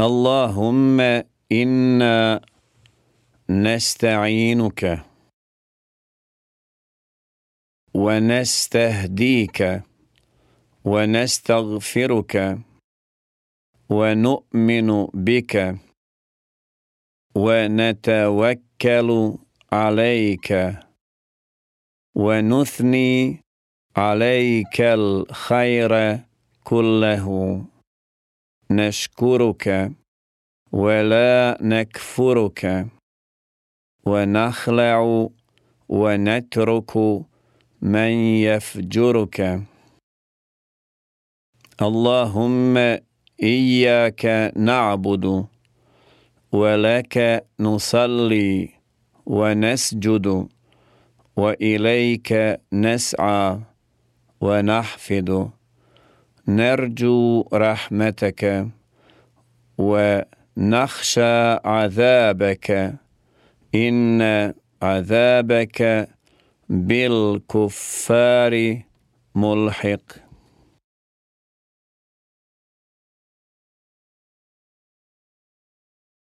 اللهم إنا نستعينك ونستهديك ونستغفرك ونؤمن بك ونتوكل عليك ونثني عليك الخير كله. نشكرك ولا نكفرك ونخلع ونترك من يفجرك اللهم إياك نعبد ولك نصلي ونسجد وإليك نسعى ونحفد نرجو رحمتك ونخشى عذابك. إن عذابك بالكفار ملحق.